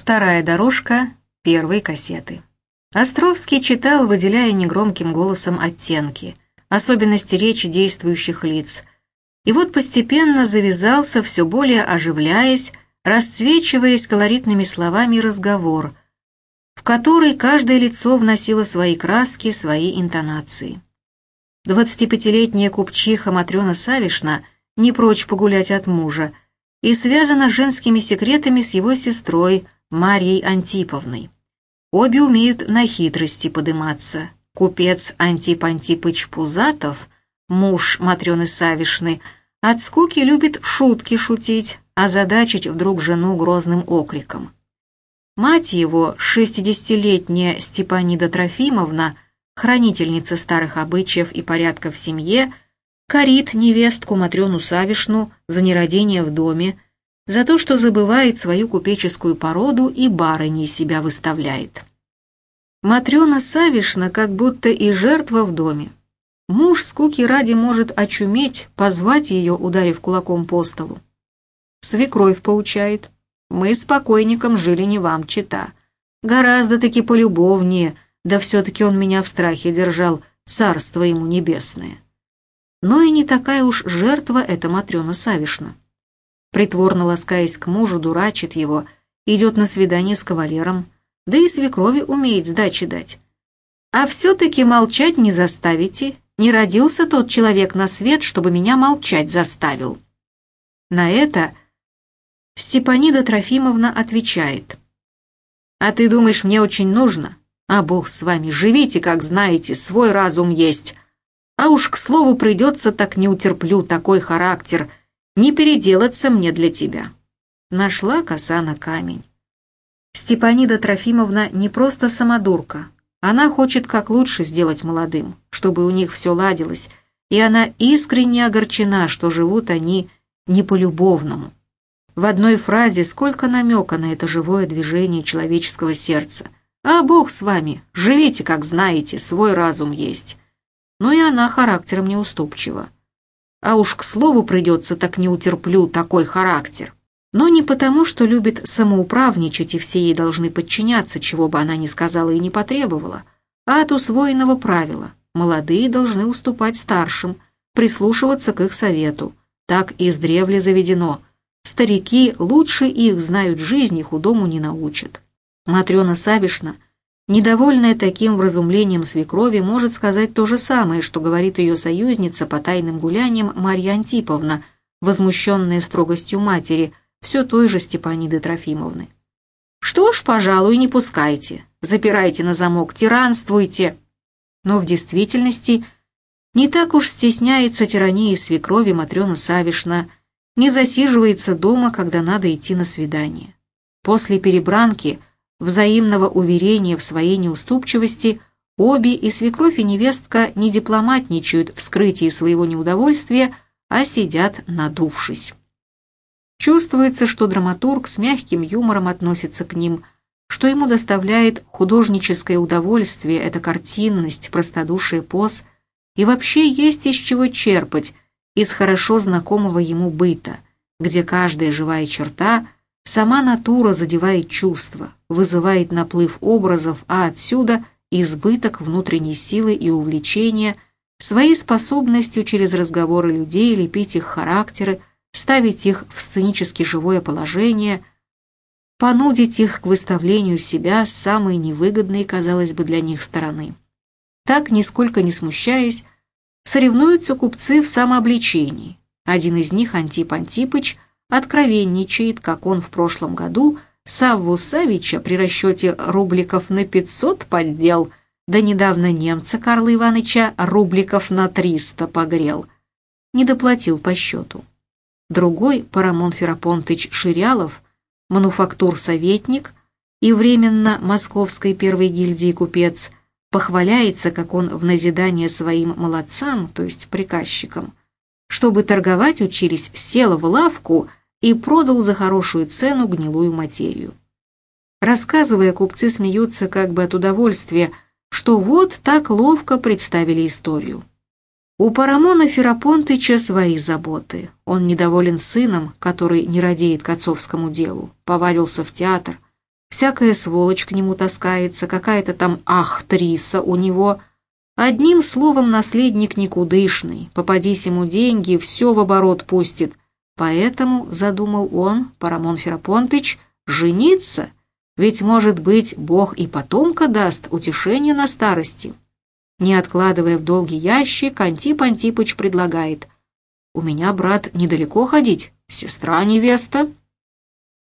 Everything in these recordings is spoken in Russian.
Вторая дорожка первой кассеты. Островский читал, выделяя негромким голосом оттенки, особенности речи действующих лиц. И вот постепенно завязался, все более оживляясь, расцвечиваясь колоритными словами разговор, в который каждое лицо вносило свои краски, свои интонации. Двадцатипятилетняя купчиха Матрена Савишна не прочь погулять от мужа и связана женскими секретами с его сестрой – Марьей Антиповной. Обе умеют на хитрости подыматься. Купец Антип Антипыч Пузатов, муж Матрёны Савишны, от скуки любит шутки шутить, а задачить вдруг жену грозным окриком. Мать его, шестидесятилетняя Степанида Трофимовна, хранительница старых обычаев и порядка в семье, корит невестку Матрёну Савишну за нерадение в доме, за то, что забывает свою купеческую породу и барыней себя выставляет. Матрена Савишна как будто и жертва в доме. Муж скуки ради может очуметь, позвать ее, ударив кулаком по столу. Свекровь поучает. Мы с покойником жили не вам, чита. Гораздо-таки полюбовнее, да все-таки он меня в страхе держал, царство ему небесное. Но и не такая уж жертва эта Матрена Савишна притворно ласкаясь к мужу, дурачит его, идет на свидание с кавалером, да и свекрови умеет сдачи дать. А все-таки молчать не заставите, не родился тот человек на свет, чтобы меня молчать заставил. На это Степанида Трофимовна отвечает. «А ты думаешь, мне очень нужно? А Бог с вами, живите, как знаете, свой разум есть. А уж к слову придется, так не утерплю такой характер – не переделаться мне для тебя». Нашла коса на камень. Степанида Трофимовна не просто самодурка. Она хочет как лучше сделать молодым, чтобы у них все ладилось, и она искренне огорчена, что живут они не по-любовному. В одной фразе сколько намека на это живое движение человеческого сердца. «А Бог с вами, живите, как знаете, свой разум есть». Но и она характером неуступчива. А уж к слову придется, так не утерплю такой характер. Но не потому, что любит самоуправничать, и все ей должны подчиняться, чего бы она ни сказала и не потребовала, а от усвоенного правила. Молодые должны уступать старшим, прислушиваться к их совету. Так издревле заведено. Старики лучше их знают жизнь и худому не научат. Матрена Савишна – Недовольная таким вразумлением свекрови может сказать то же самое, что говорит ее союзница по тайным гуляниям Марья Антиповна, возмущенная строгостью матери, все той же Степаниды Трофимовны. «Что ж, пожалуй, не пускайте, запирайте на замок, тиранствуйте». Но в действительности не так уж стесняется тирании свекрови Матрена Савишна, не засиживается дома, когда надо идти на свидание. После перебранки – взаимного уверения в своей неуступчивости, обе и свекровь и невестка не дипломатничают в скрытии своего неудовольствия, а сидят надувшись. Чувствуется, что драматург с мягким юмором относится к ним, что ему доставляет художническое удовольствие эта картинность, простодушие поз, и вообще есть из чего черпать из хорошо знакомого ему быта, где каждая живая черта – Сама натура задевает чувства, вызывает наплыв образов, а отсюда избыток внутренней силы и увлечения, своей способностью через разговоры людей лепить их характеры, ставить их в сценически живое положение, понудить их к выставлению себя с самой невыгодной, казалось бы, для них стороны. Так, нисколько не смущаясь, соревнуются купцы в самообличении. Один из них, Антип Антипыч, откровенничает, как он в прошлом году Савву Савича при расчете рубликов на 500 поддел, да недавно немца Карла Ивановича рубликов на 300 погрел. Не доплатил по счету. Другой, Парамон Ферапонтыч Ширялов, мануфактур-советник и временно Московской первой гильдии купец, похваляется, как он в назидание своим молодцам, то есть приказчикам, чтобы торговать учились, сел в лавку – и продал за хорошую цену гнилую материю. Рассказывая, купцы смеются как бы от удовольствия, что вот так ловко представили историю. У Парамона Ферапонтыча свои заботы. Он недоволен сыном, который не радеет к отцовскому делу, повадился в театр. всякая сволочь к нему таскается, какая-то там ахтриса у него. Одним словом, наследник никудышный, попадись ему деньги, все в оборот пустит. Поэтому, задумал он, Парамон Ферапонтыч, жениться, ведь, может быть, Бог и потомка даст утешение на старости. Не откладывая в долгий ящик, Антип Антипыч предлагает. «У меня, брат, недалеко ходить, сестра-невеста».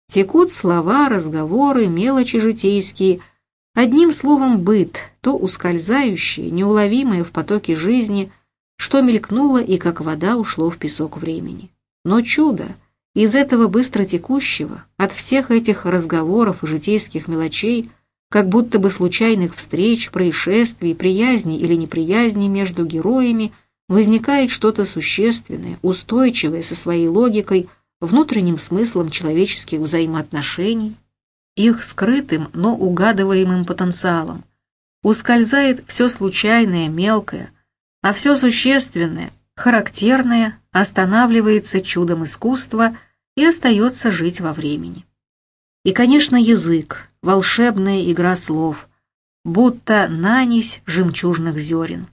Текут слова, разговоры, мелочи житейские. Одним словом, быт, то ускользающее, неуловимое в потоке жизни, что мелькнуло и как вода ушло в песок времени. Но чудо! Из этого быстро текущего, от всех этих разговоров и житейских мелочей, как будто бы случайных встреч, происшествий, приязни или неприязни между героями, возникает что-то существенное, устойчивое со своей логикой – внутренним смыслом человеческих взаимоотношений, их скрытым, но угадываемым потенциалом. Ускользает все случайное, мелкое, а все существенное, характерное останавливается чудом искусства и остается жить во времени. И, конечно, язык, волшебная игра слов, будто нанись жемчужных зерен.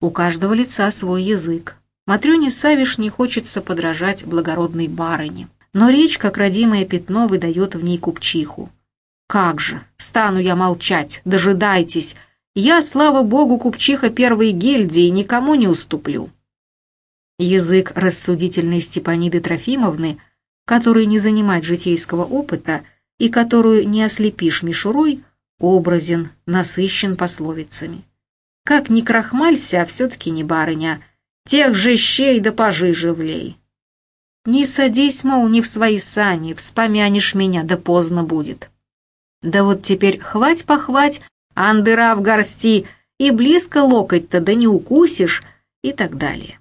У каждого лица свой язык, Матрёне Савиш не хочется подражать благородной барыне, но речь, как родимое пятно, выдает в ней купчиху. «Как же! Стану я молчать! Дожидайтесь! Я, слава богу, купчиха первой гильдии, никому не уступлю!» Язык рассудительной Степаниды Трофимовны, который не занимать житейского опыта и которую не ослепишь мишурой, образен, насыщен пословицами. Как ни крахмалься, а все-таки не барыня – Тех же щей да пожиже влей. Не садись, мол, не в свои сани, вспомянешь меня, да поздно будет. Да вот теперь хвать-похвать, андыра в горсти, и близко локоть-то да не укусишь, и так далее.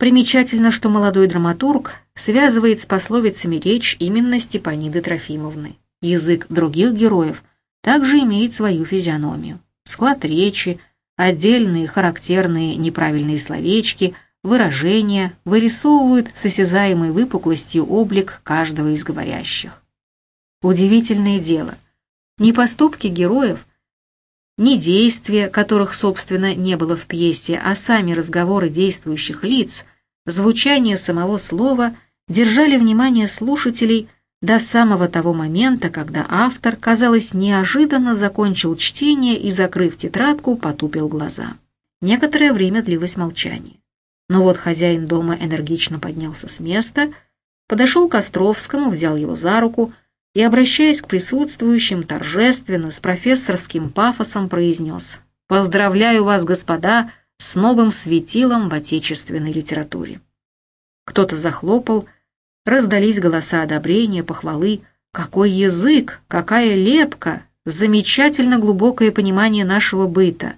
Примечательно, что молодой драматург связывает с пословицами речь именно Степаниды Трофимовны. Язык других героев также имеет свою физиономию. Склад речи, Отдельные характерные неправильные словечки, выражения вырисовывают с осязаемой выпуклостью облик каждого из говорящих. Удивительное дело. Ни поступки героев, ни действия, которых, собственно, не было в пьесе, а сами разговоры действующих лиц, звучание самого слова держали внимание слушателей – до самого того момента, когда автор, казалось, неожиданно закончил чтение и, закрыв тетрадку, потупил глаза. Некоторое время длилось молчание. Но вот хозяин дома энергично поднялся с места, подошел к Островскому, взял его за руку и, обращаясь к присутствующим, торжественно, с профессорским пафосом произнес «Поздравляю вас, господа, с новым светилом в отечественной литературе». Кто-то захлопал, Раздались голоса одобрения, похвалы. Какой язык, какая лепка, замечательно глубокое понимание нашего быта.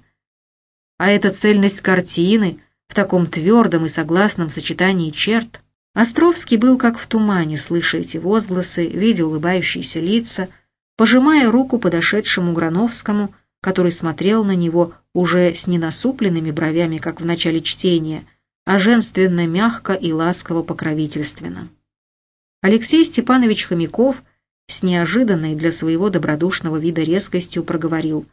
А эта цельность картины в таком твердом и согласном сочетании черт. Островский был как в тумане, слыша эти возгласы, видя улыбающиеся лица, пожимая руку подошедшему Грановскому, который смотрел на него уже с ненасупленными бровями, как в начале чтения, а женственно, мягко и ласково-покровительственно. Алексей Степанович Хомяков с неожиданной для своего добродушного вида резкостью проговорил.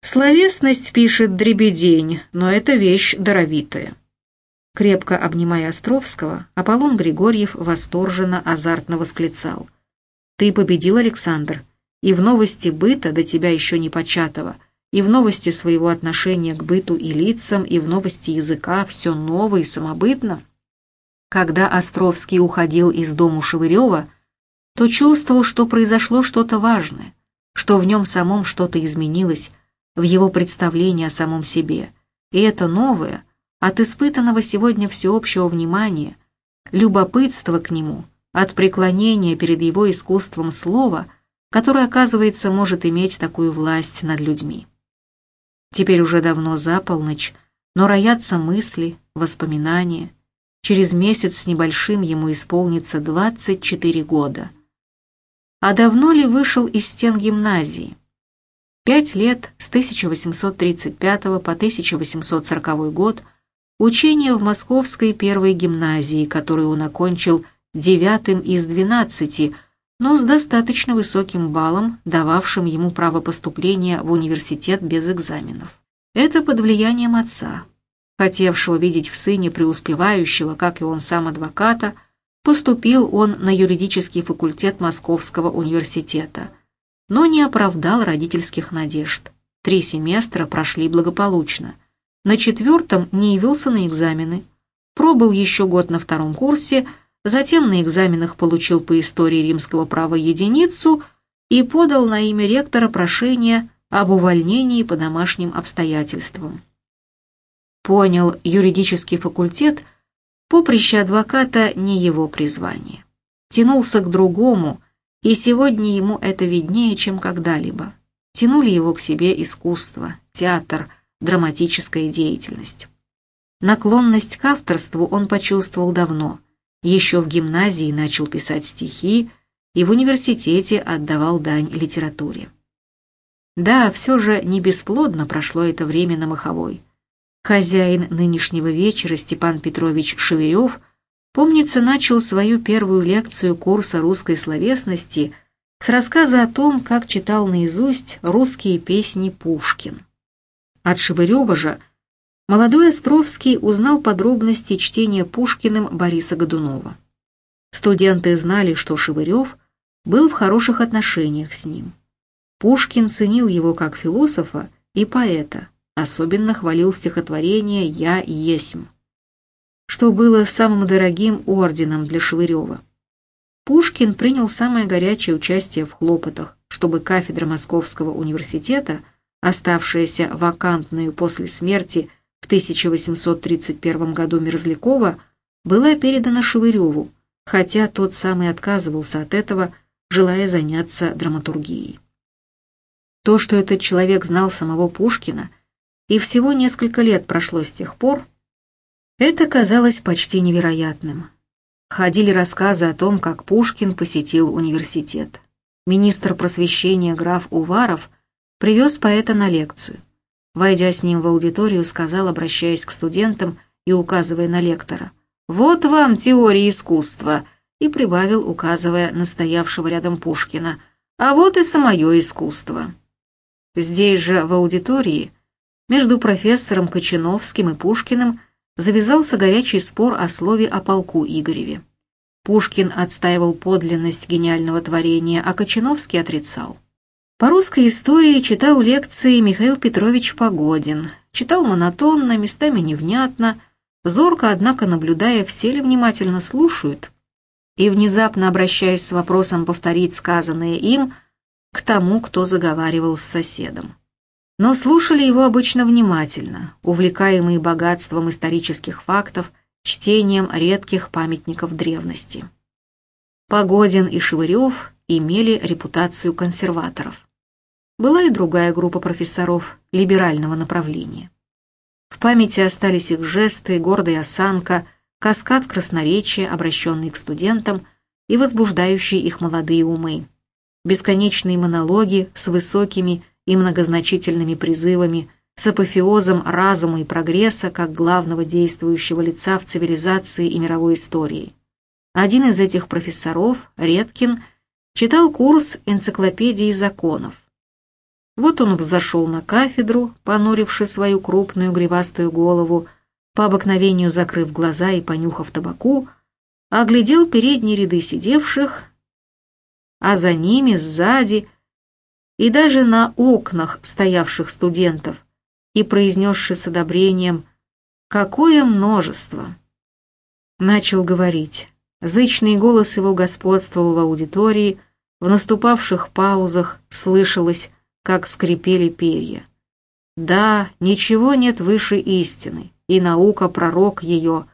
«Словесность пишет дребедень, но это вещь даровитая». Крепко обнимая Островского, Аполлон Григорьев восторженно, азартно восклицал. «Ты победил, Александр, и в новости быта до тебя еще не початого, и в новости своего отношения к быту и лицам, и в новости языка все новое и самобытно». Когда Островский уходил из дому Шевырева, то чувствовал, что произошло что-то важное, что в нем самом что-то изменилось, в его представлении о самом себе. И это новое, от испытанного сегодня всеобщего внимания, любопытства к нему, от преклонения перед его искусством слова, которое, оказывается, может иметь такую власть над людьми. Теперь уже давно за полночь, но роятся мысли, воспоминания – Через месяц с небольшим ему исполнится 24 года. А давно ли вышел из стен гимназии? Пять лет с 1835 по 1840 год учение в Московской первой гимназии, которую он окончил девятым из двенадцати, но с достаточно высоким баллом, дававшим ему право поступления в университет без экзаменов. Это под влиянием отца, хотевшего видеть в сыне преуспевающего, как и он сам адвоката, поступил он на юридический факультет Московского университета, но не оправдал родительских надежд. Три семестра прошли благополучно. На четвертом не явился на экзамены. Пробыл еще год на втором курсе, затем на экзаменах получил по истории римского права единицу и подал на имя ректора прошение об увольнении по домашним обстоятельствам. Понял, юридический факультет, поприще адвоката не его призвание. Тянулся к другому, и сегодня ему это виднее, чем когда-либо. Тянули его к себе искусство, театр, драматическая деятельность. Наклонность к авторству он почувствовал давно. Еще в гимназии начал писать стихи и в университете отдавал дань литературе. Да, все же не бесплодно прошло это время на Маховой. Хозяин нынешнего вечера Степан Петрович Шеверев, помнится, начал свою первую лекцию курса русской словесности с рассказа о том, как читал наизусть русские песни Пушкин. От Шевырева же молодой Островский узнал подробности чтения Пушкиным Бориса Годунова. Студенты знали, что Шевырев был в хороших отношениях с ним. Пушкин ценил его как философа и поэта, особенно хвалил стихотворение «Я есмь», что было самым дорогим орденом для Шевырева. Пушкин принял самое горячее участие в хлопотах, чтобы кафедра Московского университета, оставшаяся вакантную после смерти в 1831 году Мерзлякова, была передана Шевыреву, хотя тот сам и отказывался от этого, желая заняться драматургией. То, что этот человек знал самого Пушкина, и всего несколько лет прошло с тех пор, это казалось почти невероятным. Ходили рассказы о том, как Пушкин посетил университет. Министр просвещения граф Уваров привез поэта на лекцию. Войдя с ним в аудиторию, сказал, обращаясь к студентам и указывая на лектора, «Вот вам теория искусства», и прибавил, указывая на стоявшего рядом Пушкина, «А вот и самое искусство». Здесь же, в аудитории, между профессором Кочиновским и Пушкиным завязался горячий спор о слове о полку Игореве. Пушкин отстаивал подлинность гениального творения, а Кочиновский отрицал. По русской истории читал лекции Михаил Петрович Погодин. Читал монотонно, местами невнятно, зорко, однако, наблюдая, все ли внимательно слушают, и, внезапно обращаясь с вопросом повторить сказанное им – к тому, кто заговаривал с соседом. Но слушали его обычно внимательно, увлекаемые богатством исторических фактов, чтением редких памятников древности. Погодин и Шевырев имели репутацию консерваторов. Была и другая группа профессоров либерального направления. В памяти остались их жесты, гордая осанка, каскад красноречия, обращенный к студентам и возбуждающие их молодые умы, бесконечные монологи с высокими и многозначительными призывами, с апофеозом разума и прогресса как главного действующего лица в цивилизации и мировой истории. Один из этих профессоров, Редкин, читал курс энциклопедии законов. Вот он взошел на кафедру, понуривши свою крупную гривастую голову, по обыкновению закрыв глаза и понюхав табаку, оглядел передние ряды сидевших, а за ними, сзади и даже на окнах стоявших студентов, и произнесши с одобрением «Какое множество!» Начал говорить. Зычный голос его господствовал в аудитории, в наступавших паузах слышалось, как скрипели перья. Да, ничего нет выше истины, и наука пророк ее.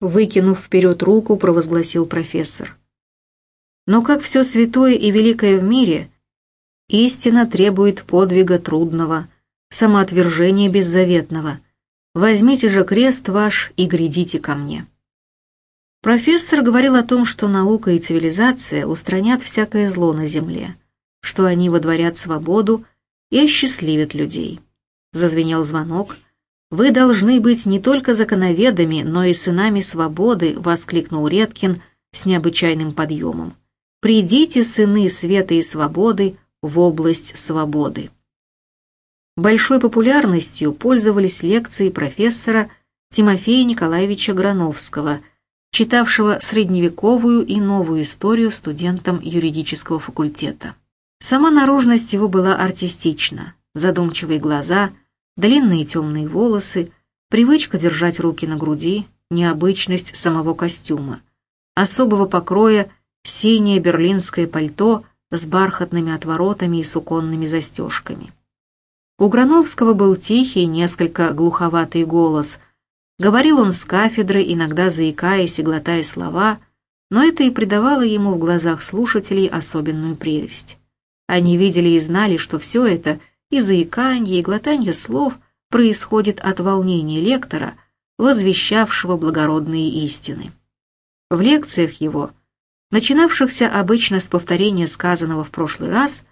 Выкинув вперед руку, провозгласил профессор. Но как все святое и великое в мире, истина требует подвига трудного, самоотвержения беззаветного. Возьмите же крест ваш и грядите ко мне. Профессор говорил о том, что наука и цивилизация устранят всякое зло на земле, что они водворят свободу и осчастливят людей. Зазвенел звонок. «Вы должны быть не только законоведами, но и сынами свободы», — воскликнул Редкин с необычайным подъемом. «Придите, сыны света и свободы, в область свободы». Большой популярностью пользовались лекции профессора Тимофея Николаевича Грановского, читавшего средневековую и новую историю студентам юридического факультета. Сама наружность его была артистична, задумчивые глаза, длинные темные волосы, привычка держать руки на груди, необычность самого костюма, особого покроя синее берлинское пальто с бархатными отворотами и суконными застежками. У Грановского был тихий, несколько глуховатый голос. Говорил он с кафедры, иногда заикаясь и глотая слова, но это и придавало ему в глазах слушателей особенную прелесть. Они видели и знали, что все это, и заикание, и глотание слов, происходит от волнения лектора, возвещавшего благородные истины. В лекциях его, начинавшихся обычно с повторения сказанного в прошлый раз,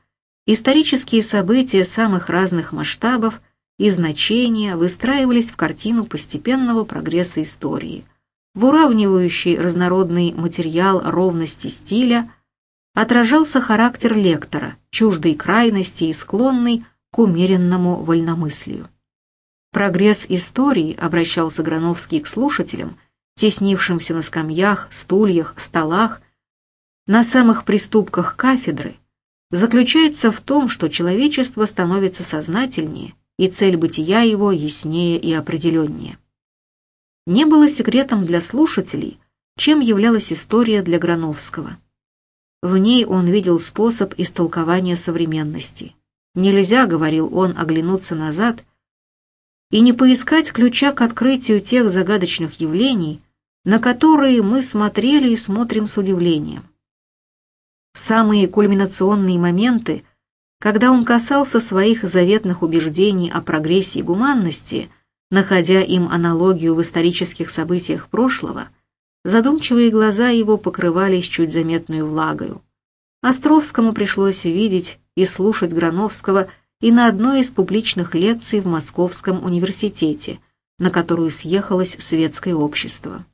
исторические события самых разных масштабов и значения выстраивались в картину постепенного прогресса истории, в уравнивающий разнородный материал ровности стиля – отражался характер лектора, чуждой крайности и склонный к умеренному вольномыслию. Прогресс истории обращался Грановский к слушателям, теснившимся на скамьях, стульях, столах, на самых приступках кафедры, заключается в том, что человечество становится сознательнее, и цель бытия его яснее и определеннее. Не было секретом для слушателей, чем являлась история для Грановского. В ней он видел способ истолкования современности. Нельзя, говорил он, оглянуться назад и не поискать ключа к открытию тех загадочных явлений, на которые мы смотрели и смотрим с удивлением. В самые кульминационные моменты, когда он касался своих заветных убеждений о прогрессе и гуманности, находя им аналогию в исторических событиях прошлого – Задумчивые глаза его покрывались чуть заметной влагою. Островскому пришлось видеть и слушать Грановского и на одной из публичных лекций в Московском университете, на которую съехалось светское общество.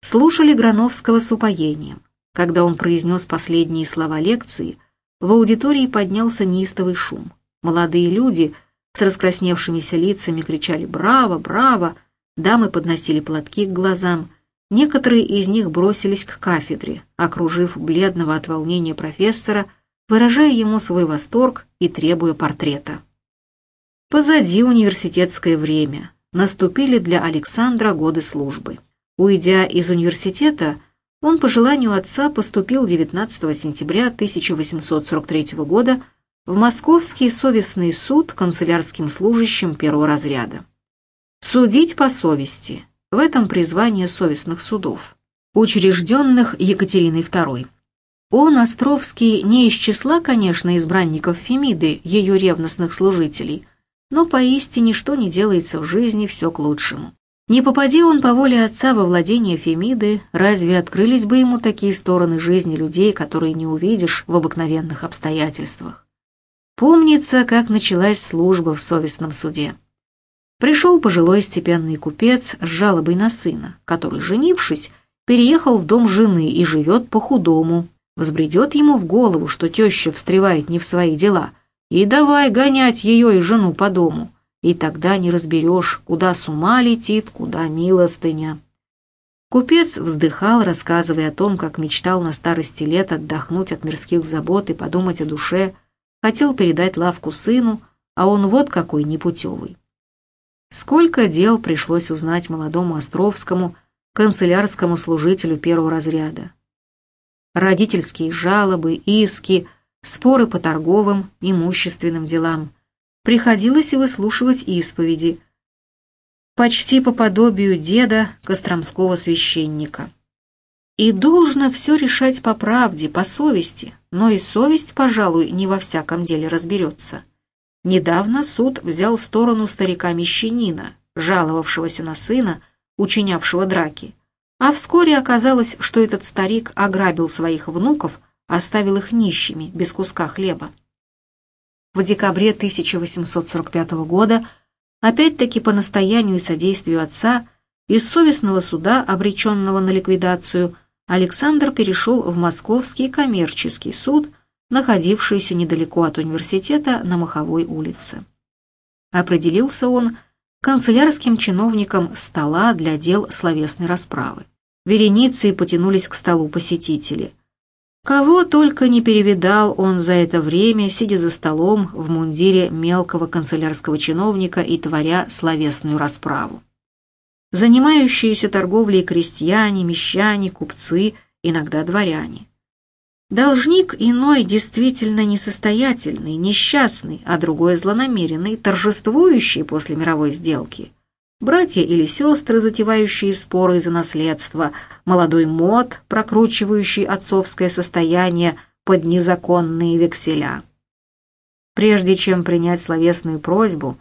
Слушали Грановского с упоением. Когда он произнес последние слова лекции, в аудитории поднялся неистовый шум. Молодые люди с раскрасневшимися лицами кричали «Браво! Браво!», дамы подносили платки к глазам, Некоторые из них бросились к кафедре, окружив бледного от волнения профессора, выражая ему свой восторг и требуя портрета. Позади университетское время. Наступили для Александра годы службы. Уйдя из университета, он по желанию отца поступил 19 сентября 1843 года в Московский совестный суд канцелярским служащим первого разряда. Судить по совести – в этом призвание совестных судов, учрежденных Екатериной II. Он, Островский, не из числа, конечно, избранников Фемиды, ее ревностных служителей, но поистине что не делается в жизни, все к лучшему. Не попади он по воле отца во владение Фемиды, разве открылись бы ему такие стороны жизни людей, которые не увидишь в обыкновенных обстоятельствах? Помнится, как началась служба в совестном суде. Пришел пожилой степенный купец с жалобой на сына, который, женившись, переехал в дом жены и живет по-худому. Взбредет ему в голову, что теща встревает не в свои дела, и давай гонять ее и жену по дому. И тогда не разберешь, куда с ума летит, куда милостыня. Купец вздыхал, рассказывая о том, как мечтал на старости лет отдохнуть от мирских забот и подумать о душе, хотел передать лавку сыну, а он вот какой непутевый. Сколько дел пришлось узнать молодому Островскому, канцелярскому служителю первого разряда. Родительские жалобы, иски, споры по торговым, имущественным делам. Приходилось и выслушивать исповеди, почти по подобию деда Костромского священника. И должно все решать по правде, по совести, но и совесть, пожалуй, не во всяком деле разберется. Недавно суд взял сторону старика-мещанина, жаловавшегося на сына, учинявшего драки. А вскоре оказалось, что этот старик ограбил своих внуков, оставил их нищими, без куска хлеба. В декабре 1845 года, опять-таки по настоянию и содействию отца, из совестного суда, обреченного на ликвидацию, Александр перешел в Московский коммерческий суд, находившийся недалеко от университета на Маховой улице. Определился он канцелярским чиновником стола для дел словесной расправы. Вереницы потянулись к столу посетители. Кого только не перевидал он за это время, сидя за столом в мундире мелкого канцелярского чиновника и творя словесную расправу. Занимающиеся торговлей крестьяне, мещане, купцы, иногда дворяне. Должник иной действительно несостоятельный, несчастный, а другой злонамеренный, торжествующий после мировой сделки. Братья или сестры, затевающие споры из-за наследства, молодой мод, прокручивающий отцовское состояние под незаконные векселя. Прежде чем принять словесную просьбу,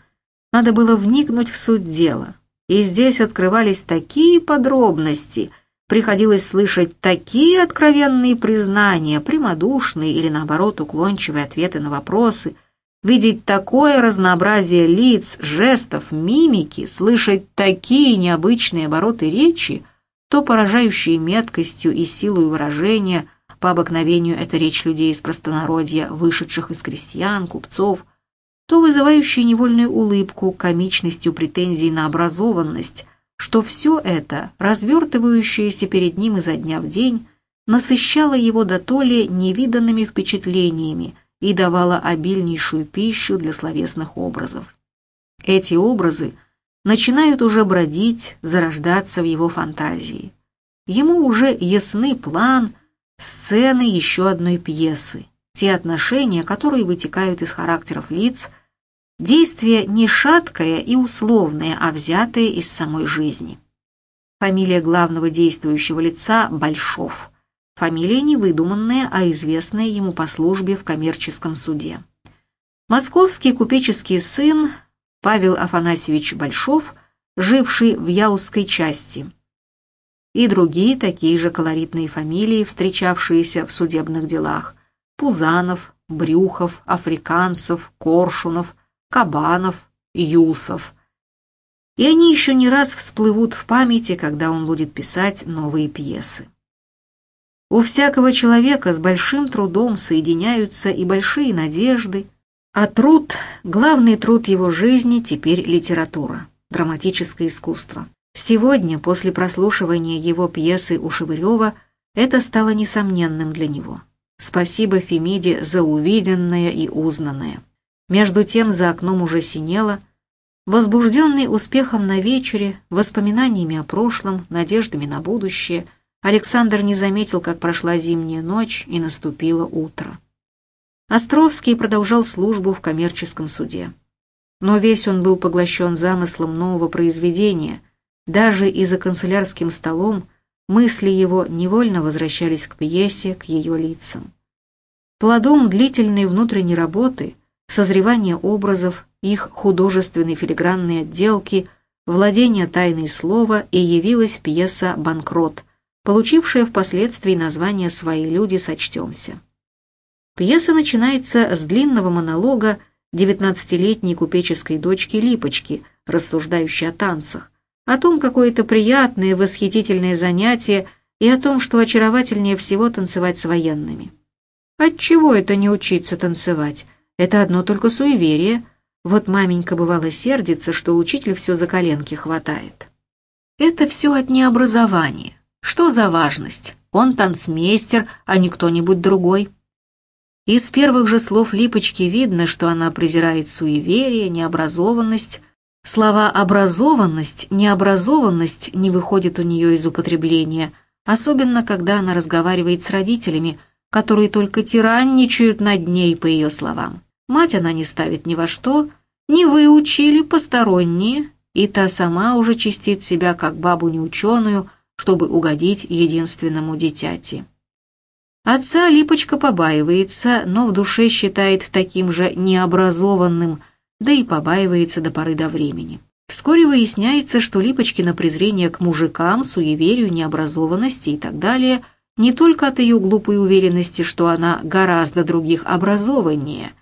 надо было вникнуть в суть дела. И здесь открывались такие подробности – приходилось слышать такие откровенные признания, прямодушные или, наоборот, уклончивые ответы на вопросы, видеть такое разнообразие лиц, жестов, мимики, слышать такие необычные обороты речи, то поражающие меткостью и силой выражения, по обыкновению это речь людей из простонародья, вышедших из крестьян, купцов, то вызывающие невольную улыбку, комичностью претензий на образованность, что все это, развертывающееся перед ним изо дня в день, насыщало его до то ли невиданными впечатлениями и давало обильнейшую пищу для словесных образов. Эти образы начинают уже бродить, зарождаться в его фантазии. Ему уже ясны план, сцены еще одной пьесы, те отношения, которые вытекают из характеров лиц – Действие не шаткое и условное, а взятое из самой жизни. Фамилия главного действующего лица – Большов. Фамилия не выдуманная, а известная ему по службе в коммерческом суде. Московский купеческий сын Павел Афанасьевич Большов, живший в Яузской части. И другие такие же колоритные фамилии, встречавшиеся в судебных делах. Пузанов, Брюхов, Африканцев, Коршунов – Кабанов, Юсов. И они еще не раз всплывут в памяти, когда он будет писать новые пьесы. У всякого человека с большим трудом соединяются и большие надежды, а труд, главный труд его жизни теперь литература, драматическое искусство. Сегодня, после прослушивания его пьесы у Шевырева, это стало несомненным для него. Спасибо Фемиде за увиденное и узнанное. Между тем за окном уже синело. Возбужденный успехом на вечере, воспоминаниями о прошлом, надеждами на будущее, Александр не заметил, как прошла зимняя ночь и наступило утро. Островский продолжал службу в коммерческом суде. Но весь он был поглощен замыслом нового произведения. Даже и за канцелярским столом мысли его невольно возвращались к пьесе, к ее лицам. Плодом длительной внутренней работы – созревание образов, их художественной филигранной отделки, владение тайной слова и явилась пьеса «Банкрот», получившая впоследствии название «Свои люди, сочтемся». Пьеса начинается с длинного монолога девятнадцатилетней купеческой дочки Липочки, рассуждающей о танцах, о том, какое это приятное, восхитительное занятие и о том, что очаровательнее всего танцевать с военными. Отчего это не учиться танцевать? Это одно только суеверие. Вот маменька бывало сердится, что учитель все за коленки хватает. Это все от необразования. Что за важность? Он танцмейстер, а не кто-нибудь другой. Из первых же слов Липочки видно, что она презирает суеверие, необразованность. Слова «образованность», «необразованность» не выходят у нее из употребления, особенно когда она разговаривает с родителями – которые только тиранничают над ней, по ее словам. Мать она не ставит ни во что, не выучили посторонние, и та сама уже чистит себя как бабу неученую, чтобы угодить единственному дитяти. Отца Липочка побаивается, но в душе считает таким же необразованным, да и побаивается до поры до времени. Вскоре выясняется, что Липочкино презрение к мужикам, суеверию, необразованности и так далее не только от ее глупой уверенности, что она гораздо других образованнее.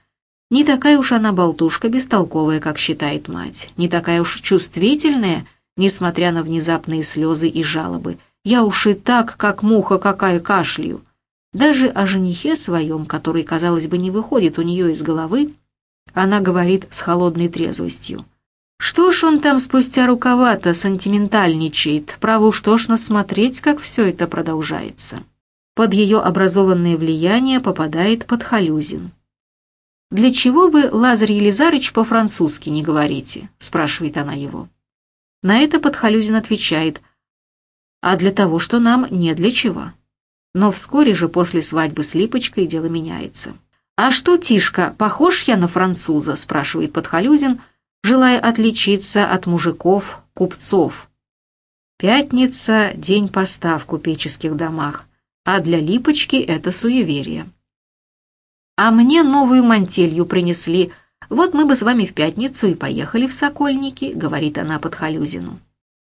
Не такая уж она болтушка бестолковая, как считает мать, не такая уж чувствительная, несмотря на внезапные слезы и жалобы, Я уж и так, как муха какая кашлю. Даже о женихе своем, который, казалось бы, не выходит у нее из головы, она говорит с холодной трезвостью. Что ж он там спустя рукава-то сентиментальничает? Право уж тошно смотреть, как все это продолжается. Под ее образованное влияние попадает Подхалюзин. «Для чего вы, Лазарь Елизарыч, по-французски не говорите?» – спрашивает она его. На это Подхалюзин отвечает, «А для того, что нам не для чего». Но вскоре же после свадьбы с Липочкой дело меняется. «А что, Тишка, похож я на француза?» – спрашивает Подхалюзин, желая отличиться от мужиков, купцов. Пятница – день поста в купеческих домах, а для Липочки это суеверие. «А мне новую мантелью принесли. Вот мы бы с вами в пятницу и поехали в Сокольники», — говорит она Подхалюзину.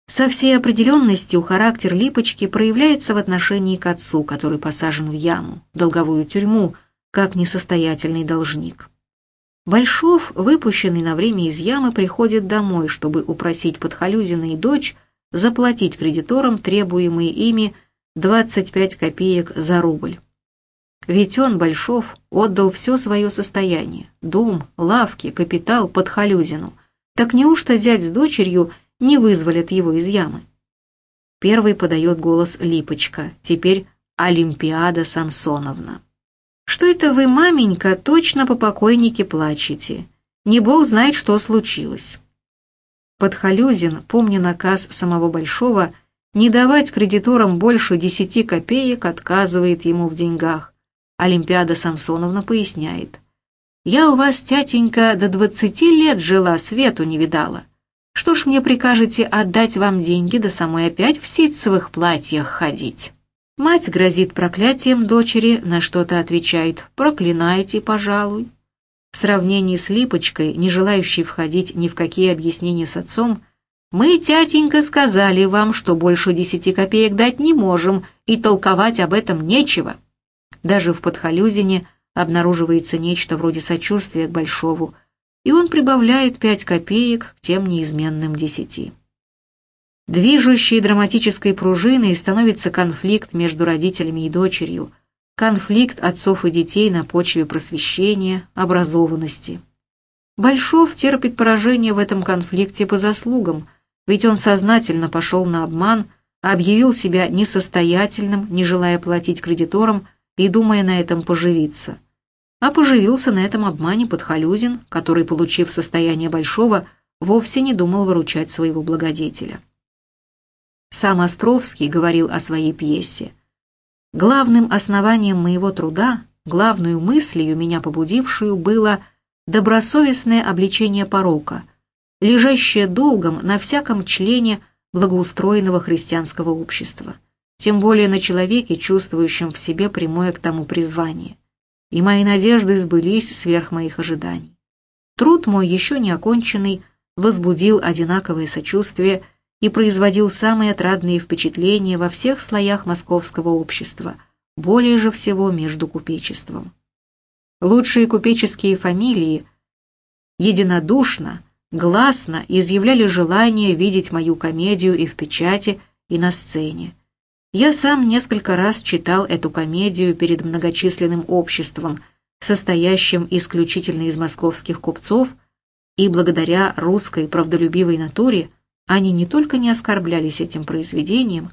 Со всей определенностью характер Липочки проявляется в отношении к отцу, который посажен в яму, долговую тюрьму, как несостоятельный должник. Большов, выпущенный на время из ямы, приходит домой, чтобы упросить Подхалюзина и дочь заплатить кредиторам требуемые ими 25 копеек за рубль. Ведь он, Большов, отдал все свое состояние – дом, лавки, капитал под Халюзину. Так неужто зять с дочерью не вызволят его из ямы? Первый подает голос Липочка, теперь Олимпиада Самсоновна. «Что это вы, маменька, точно по покойнике плачете? Не бог знает, что случилось». Подхалюзин, помня наказ самого Большого, не давать кредиторам больше десяти копеек, отказывает ему в деньгах. Олимпиада Самсоновна поясняет. «Я у вас, тятенька, до двадцати лет жила, свету не видала. Что ж мне прикажете отдать вам деньги, да самой опять в ситцевых платьях ходить?» Мать грозит проклятием дочери, на что-то отвечает «проклинайте, пожалуй». В сравнении с Липочкой, не желающей входить ни в какие объяснения с отцом, «Мы, тятенька, сказали вам, что больше десяти копеек дать не можем, и толковать об этом нечего». Даже в Подхалюзине обнаруживается нечто вроде сочувствия к Большову, и он прибавляет пять копеек к тем неизменным десяти. Движущей драматической пружиной становится конфликт между родителями и дочерью, конфликт отцов и детей на почве просвещения, образованности. Большов терпит поражение в этом конфликте по заслугам, ведь он сознательно пошел на обман, объявил себя несостоятельным, не желая платить кредиторам, и думая на этом поживиться. А поживился на этом обмане Подхалюзин, который, получив состояние Большого, вовсе не думал выручать своего благодетеля. Сам Островский говорил о своей пьесе. «Главным основанием моего труда, главную мыслью, меня побудившую, было добросовестное обличение порока, лежащее долгом на всяком члене благоустроенного христианского общества» тем более на человеке, чувствующем в себе прямое к тому призвание. И мои надежды сбылись сверх моих ожиданий. Труд мой, еще не оконченный, возбудил одинаковое сочувствие и производил самые отрадные впечатления во всех слоях московского общества, более же всего между купечеством. Лучшие купеческие фамилии единодушно, гласно изъявляли желание видеть мою комедию и в печати, и на сцене. Я сам несколько раз читал эту комедию перед многочисленным обществом, состоящим исключительно из московских купцов, и благодаря русской правдолюбивой натуре они не только не оскорблялись этим произведением,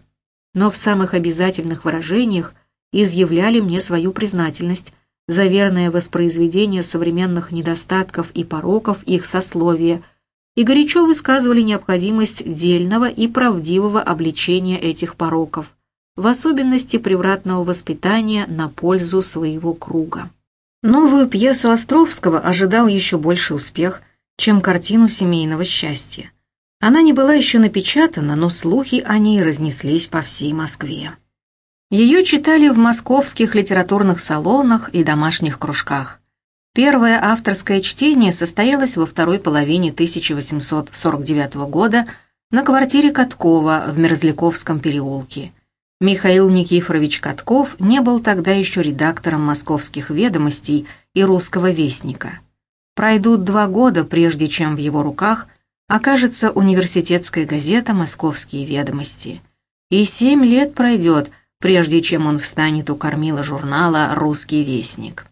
но в самых обязательных выражениях изъявляли мне свою признательность за верное воспроизведение современных недостатков и пороков их сословия и горячо высказывали необходимость дельного и правдивого обличения этих пороков в особенности превратного воспитания на пользу своего круга. Новую пьесу Островского ожидал еще больше успех, чем картину семейного счастья. Она не была еще напечатана, но слухи о ней разнеслись по всей Москве. Ее читали в московских литературных салонах и домашних кружках. Первое авторское чтение состоялось во второй половине 1849 года на квартире Каткова в Мерзляковском переулке – Михаил Никифорович Катков не был тогда еще редактором «Московских ведомостей» и «Русского вестника». Пройдут два года, прежде чем в его руках окажется университетская газета «Московские ведомости». и семь лет пройдет, прежде чем он встанет у кормила журнала «Русский вестник».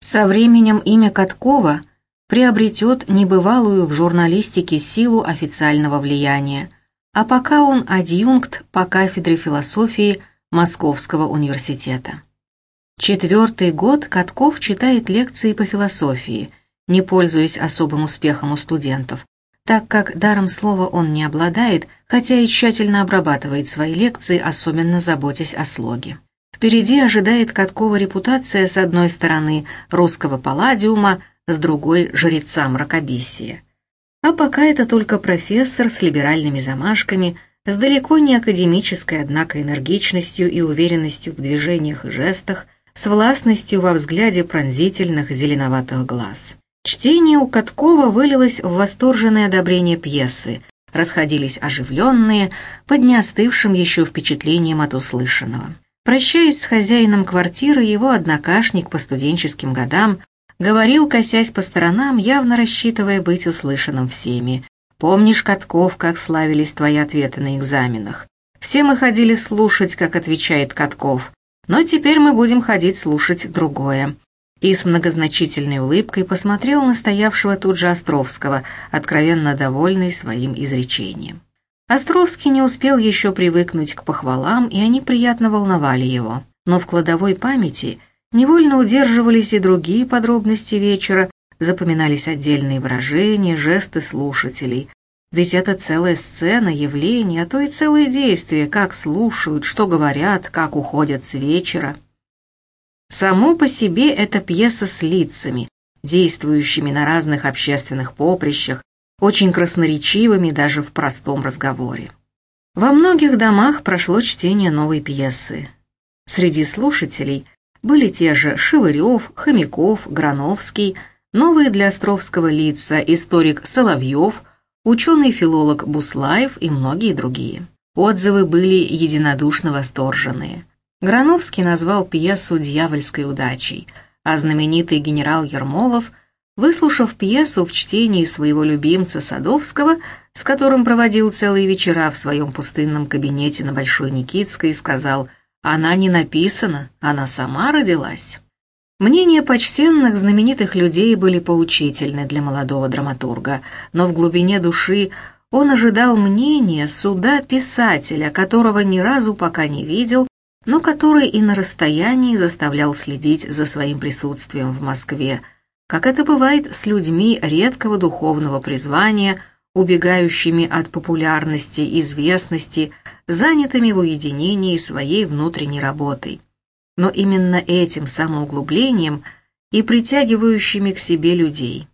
Со временем имя Каткова приобретет небывалую в журналистике силу официального влияния, а пока он адъюнкт по кафедре философии Московского университета. Четвертый год Катков читает лекции по философии, не пользуясь особым успехом у студентов, так как даром слова он не обладает, хотя и тщательно обрабатывает свои лекции, особенно заботясь о слоге. Впереди ожидает Каткова репутация с одной стороны русского палладиума, с другой – жреца мракобесия. А пока это только профессор с либеральными замашками, с далеко не академической, однако энергичностью и уверенностью в движениях и жестах, с властностью во взгляде пронзительных зеленоватых глаз. Чтение у Каткова вылилось в восторженное одобрение пьесы, расходились оживленные, под неостывшим еще впечатлением от услышанного. Прощаясь с хозяином квартиры, его однокашник по студенческим годам говорил, косясь по сторонам, явно рассчитывая быть услышанным всеми. «Помнишь, Катков, как славились твои ответы на экзаменах? Все мы ходили слушать, как отвечает Катков, но теперь мы будем ходить слушать другое и с многозначительной улыбкой посмотрел на стоявшего тут же Островского, откровенно довольный своим изречением. Островский не успел еще привыкнуть к похвалам, и они приятно волновали его. Но в кладовой памяти невольно удерживались и другие подробности вечера, запоминались отдельные выражения, жесты слушателей. Ведь это целая сцена, явление, а то и целые действия, как слушают, что говорят, как уходят с вечера. Само по себе это пьеса с лицами, действующими на разных общественных поприщах, очень красноречивыми даже в простом разговоре. Во многих домах прошло чтение новой пьесы. Среди слушателей были те же Шевырев, Хомяков, Грановский, новые для Островского лица, историк Соловьев, ученый-филолог Буслаев и многие другие. Отзывы были единодушно восторженные – Грановский назвал пьесу «Дьявольской удачей», а знаменитый генерал Ермолов, выслушав пьесу в чтении своего любимца Садовского, с которым проводил целые вечера в своем пустынном кабинете на Большой Никитской, сказал «Она не написана, она сама родилась». Мнения почтенных знаменитых людей были поучительны для молодого драматурга, но в глубине души он ожидал мнения суда писателя, которого ни разу пока не видел но который и на расстоянии заставлял следить за своим присутствием в Москве, как это бывает с людьми редкого духовного призвания, убегающими от популярности, известности, занятыми в уединении своей внутренней работой. Но именно этим самоуглублением и притягивающими к себе людей.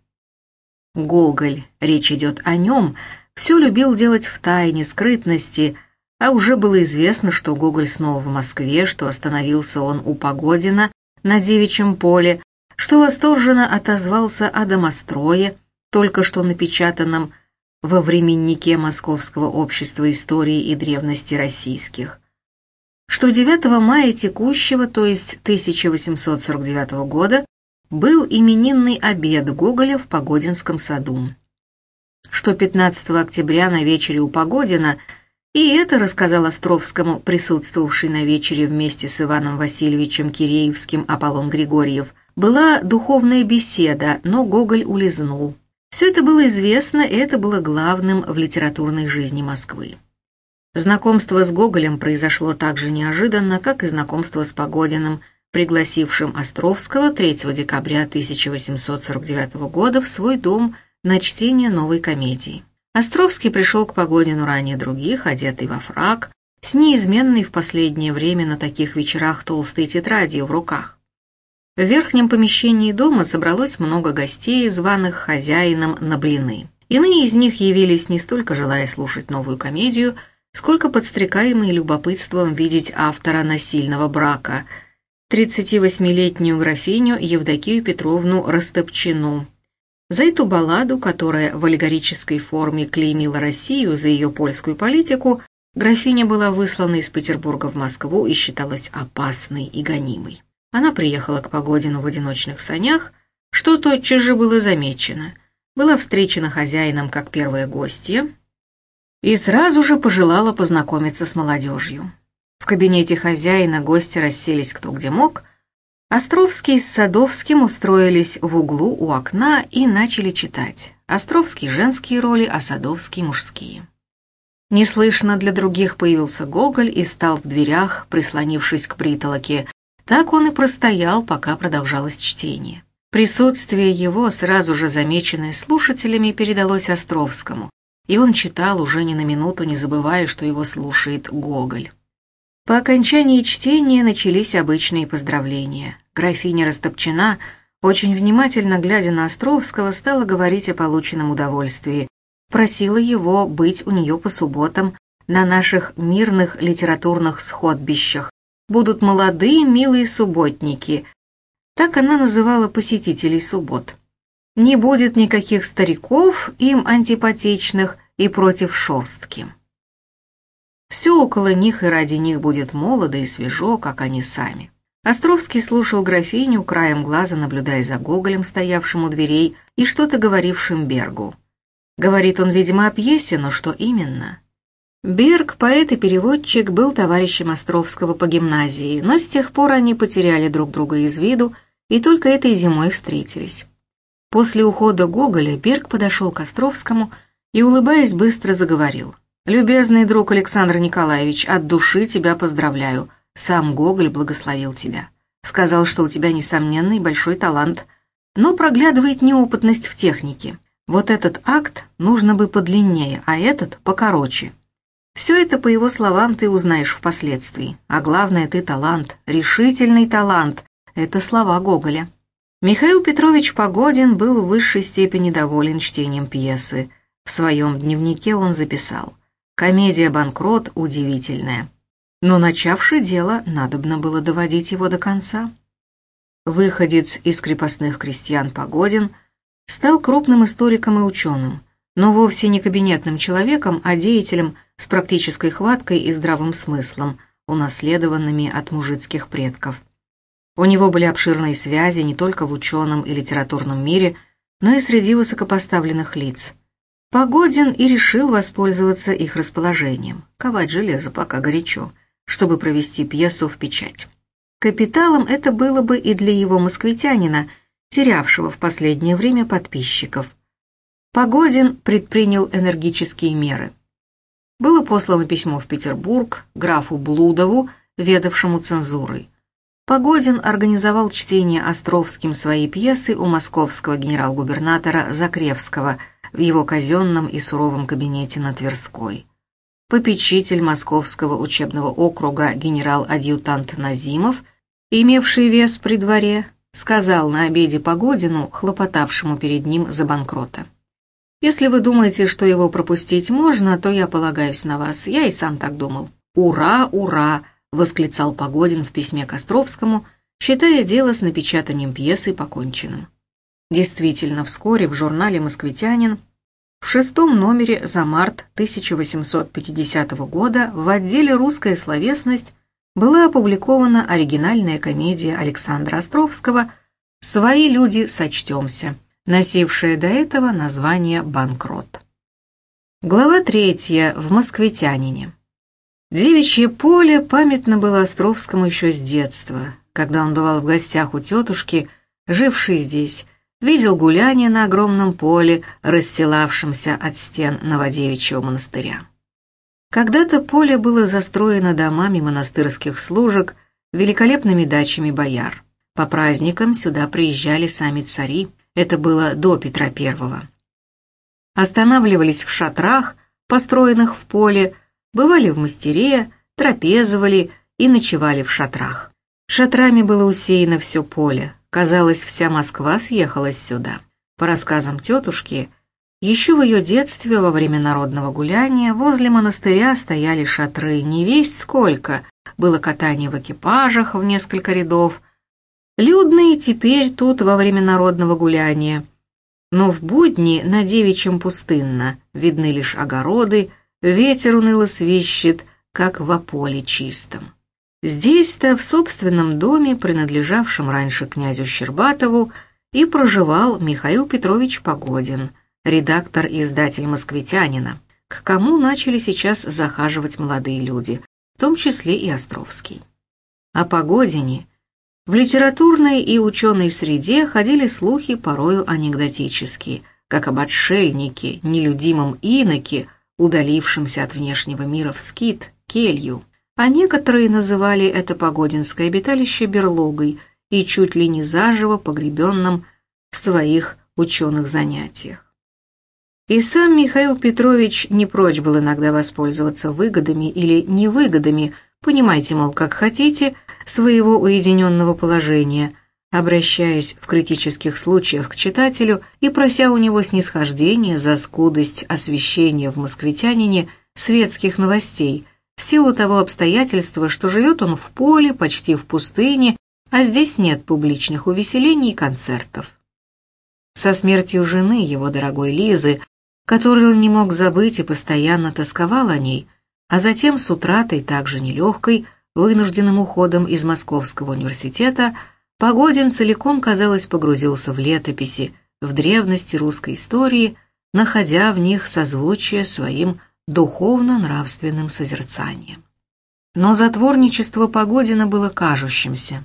Гоголь, речь идет о нем, все любил делать в тайне, скрытности – а уже было известно, что Гоголь снова в Москве, что остановился он у Погодина на Девичьем поле, что восторженно отозвался о домострое, только что напечатанном во временнике Московского общества истории и древности российских, что 9 мая текущего, то есть 1849 года, был именинный обед Гоголя в Погодинском саду, что 15 октября на вечере у Погодина – и это рассказал Островскому, присутствовавший на вечере вместе с Иваном Васильевичем Киреевским Аполлон Григорьев. Была духовная беседа, но Гоголь улизнул. Все это было известно, и это было главным в литературной жизни Москвы. Знакомство с Гоголем произошло так же неожиданно, как и знакомство с Погодиным, пригласившим Островского 3 декабря 1849 года в свой дом на чтение новой комедии. Островский пришел к Погодину ранее других, одетый во фраг, с неизменной в последнее время на таких вечерах толстой тетрадью в руках. В верхнем помещении дома собралось много гостей, званых хозяином на блины. Иные из них явились не столько желая слушать новую комедию, сколько подстрекаемые любопытством видеть автора насильного брака, 38-летнюю графиню Евдокию Петровну Растопчину, за эту балладу, которая в аллегорической форме клеймила Россию за ее польскую политику, графиня была выслана из Петербурга в Москву и считалась опасной и гонимой. Она приехала к Погодину в одиночных санях, что тотчас же было замечено. Была встречена хозяином как первая гостья, и сразу же пожелала познакомиться с молодежью. В кабинете хозяина гости расселись кто где мог, Островский с Садовским устроились в углу у окна и начали читать. Островский женские роли, а Садовский мужские. Неслышно для других появился Гоголь и стал в дверях, прислонившись к притолоке. Так он и простоял, пока продолжалось чтение. Присутствие его, сразу же замеченное слушателями, передалось Островскому, и он читал уже ни на минуту, не забывая, что его слушает Гоголь. По окончании чтения начались обычные поздравления. Графиня Растопчина, очень внимательно глядя на Островского, стала говорить о полученном удовольствии, просила его быть у нее по субботам на наших мирных литературных сходбищах. Будут молодые, милые субботники, так она называла посетителей суббот. Не будет никаких стариков, им антипатичных и против шорстки. Все около них и ради них будет молодо и свежо, как они сами. Островский слушал графиню, краем глаза наблюдая за Гоголем, стоявшим у дверей, и что-то говорившим Бергу. Говорит он, видимо, о пьесе, но что именно? Берг, поэт и переводчик, был товарищем Островского по гимназии, но с тех пор они потеряли друг друга из виду, и только этой зимой встретились. После ухода Гоголя Берг подошел к Островскому и, улыбаясь, быстро заговорил. «Любезный друг Александр Николаевич, от души тебя поздравляю. Сам Гоголь благословил тебя. Сказал, что у тебя несомненный большой талант, но проглядывает неопытность в технике. Вот этот акт нужно бы подлиннее, а этот покороче. Все это, по его словам, ты узнаешь впоследствии. А главное, ты талант, решительный талант, это слова Гоголя. Михаил Петрович Погодин был в высшей степени доволен чтением пьесы. В своем дневнике он записал «Комедия «Банкрот» удивительная». Но начавши дело, надобно было доводить его до конца. Выходец из крепостных крестьян Погодин стал крупным историком и ученым, но вовсе не кабинетным человеком, а деятелем с практической хваткой и здравым смыслом, унаследованными от мужицких предков. У него были обширные связи не только в ученом и литературном мире, но и среди высокопоставленных лиц. Погодин и решил воспользоваться их расположением, ковать железо пока горячо, чтобы провести пьесу в печать. Капиталом это было бы и для его москвитянина, терявшего в последнее время подписчиков. Погодин предпринял энергические меры. Было послано письмо в Петербург графу Блудову, ведавшему цензурой. Погодин организовал чтение Островским своей пьесы у московского генерал-губернатора Закревского в его казенном и суровом кабинете на Тверской. Попечитель московского учебного округа генерал-адъютант Назимов, имевший вес при дворе, сказал на обеде Погодину, хлопотавшему перед ним за банкрота. «Если вы думаете, что его пропустить можно, то я полагаюсь на вас, я и сам так думал. Ура, ура!» — восклицал Погодин в письме Костровскому, считая дело с напечатанием пьесы поконченным. Действительно, вскоре в журнале «Москвитянин» в шестом номере за март 1850 года в отделе «Русская словесность» была опубликована оригинальная комедия Александра Островского «Свои люди сочтемся», носившая до этого название «Банкрот». Глава третья в «Москвитянине». Девичье поле памятно было Островскому еще с детства, когда он бывал в гостях у тетушки, жившей здесь, видел гуляние на огромном поле, расстилавшемся от стен Новодевичьего монастыря. Когда-то поле было застроено домами монастырских служек, великолепными дачами бояр. По праздникам сюда приезжали сами цари, это было до Петра I. Останавливались в шатрах, построенных в поле, бывали в мастере, трапезовали и ночевали в шатрах. Шатрами было усеяно все поле, казалось, вся Москва съехалась сюда. По рассказам тетушки, еще в ее детстве во время народного гуляния возле монастыря стояли шатры не весть сколько, было катание в экипажах в несколько рядов, людные теперь тут во время народного гуляния. Но в будни на девичьем пустынно, видны лишь огороды, Ветер уныло свищет, как в поле чистом. Здесь-то, в собственном доме, принадлежавшем раньше князю Щербатову, и проживал Михаил Петрович Погодин, редактор и издатель «Москвитянина». к кому начали сейчас захаживать молодые люди, в том числе и Островский. О Погодине в литературной и ученой среде ходили слухи порою анекдотические, как об отшельнике, нелюдимом иноке, удалившемся от внешнего мира в скит, келью, а некоторые называли это погодинское обиталище берлогой и чуть ли не заживо погребенным в своих ученых занятиях. И сам Михаил Петрович не прочь был иногда воспользоваться выгодами или невыгодами, понимайте, мол, как хотите, своего уединенного положения, обращаясь в критических случаях к читателю и прося у него снисхождения за скудость освещения в «Москвитянине» светских новостей, в силу того обстоятельства, что живет он в поле, почти в пустыне, а здесь нет публичных увеселений и концертов. Со смертью жены его дорогой Лизы которую он не мог забыть и постоянно тосковал о ней, а затем с утратой также нелегкой, вынужденным уходом из Московского университета, Погодин целиком, казалось, погрузился в летописи, в древности русской истории, находя в них созвучие своим духовно-нравственным созерцанием. Но затворничество Погодина было кажущимся.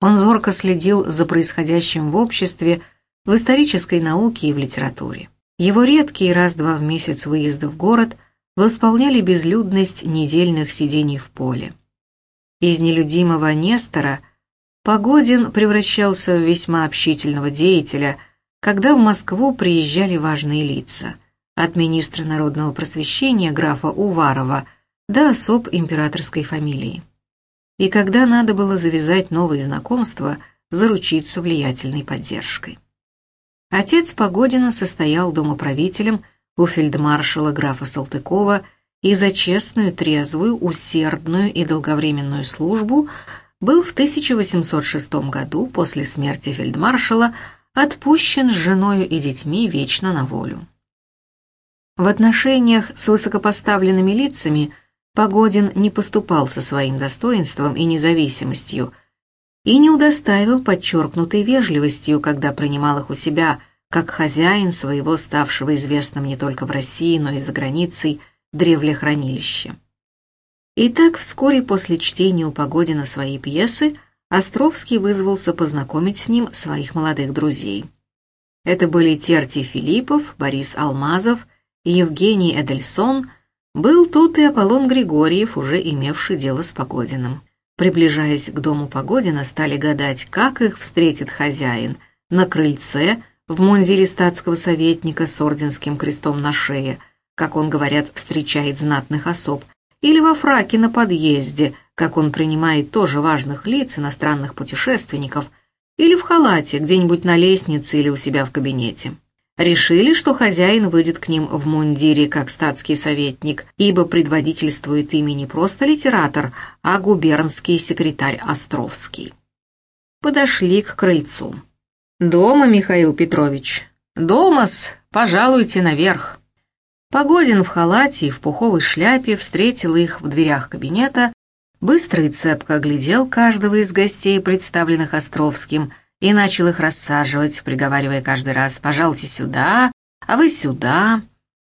Он зорко следил за происходящим в обществе, в исторической науке и в литературе. Его редкие раз-два в месяц выезды в город восполняли безлюдность недельных сидений в поле. Из нелюдимого Нестора Погодин превращался в весьма общительного деятеля, когда в Москву приезжали важные лица, от министра народного просвещения графа Уварова до особ императорской фамилии. И когда надо было завязать новые знакомства, заручиться влиятельной поддержкой. Отец Погодина состоял домоправителем у фельдмаршала графа Салтыкова и за честную, трезвую, усердную и долговременную службу был в 1806 году после смерти фельдмаршала отпущен с женою и детьми вечно на волю. В отношениях с высокопоставленными лицами Погодин не поступал со своим достоинством и независимостью, и не удоставил подчеркнутой вежливостью, когда принимал их у себя как хозяин своего ставшего известным не только в России, но и за границей древлехранилища. Итак, вскоре после чтения у Погодина своей пьесы Островский вызвался познакомить с ним своих молодых друзей. Это были Терти Филиппов, Борис Алмазов, Евгений Эдельсон, был тут и Аполлон Григорьев, уже имевший дело с Погодиным. Приближаясь к дому Погодина, стали гадать, как их встретит хозяин, на крыльце, в мундире статского советника с орденским крестом на шее, как он, говорят, встречает знатных особ, или во фраке на подъезде, как он принимает тоже важных лиц, иностранных путешественников, или в халате где-нибудь на лестнице или у себя в кабинете. Решили, что хозяин выйдет к ним в мундире как статский советник, ибо предводительствует ими не просто литератор, а губернский секретарь Островский. Подошли к крыльцу. «Дома, Михаил Петрович?» «Дома-с, пожалуйте наверх». Погодин в халате и в пуховой шляпе встретил их в дверях кабинета, быстро и цепко оглядел каждого из гостей, представленных Островским, и начал их рассаживать, приговаривая каждый раз «пожалуйте сюда, а вы сюда».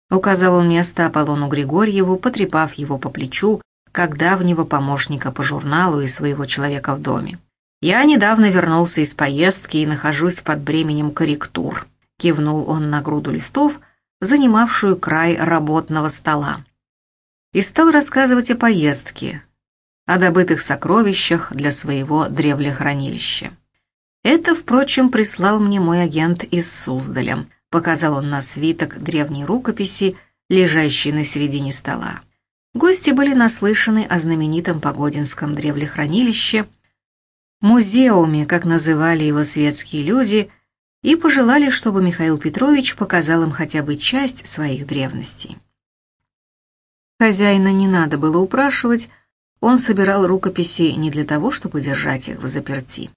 Указал он место Аполлону Григорьеву, потрепав его по плечу, как давнего помощника по журналу и своего человека в доме. «Я недавно вернулся из поездки и нахожусь под бременем корректур», кивнул он на груду листов, занимавшую край работного стола. И стал рассказывать о поездке, о добытых сокровищах для своего древлехранилища. Это, впрочем, прислал мне мой агент из Суздаля. Показал он на свиток древней рукописи, лежащей на середине стола. Гости были наслышаны о знаменитом Погодинском древлехранилище, музеуме, как называли его светские люди, и пожелали, чтобы Михаил Петрович показал им хотя бы часть своих древностей. Хозяина не надо было упрашивать, он собирал рукописи не для того, чтобы держать их в заперти.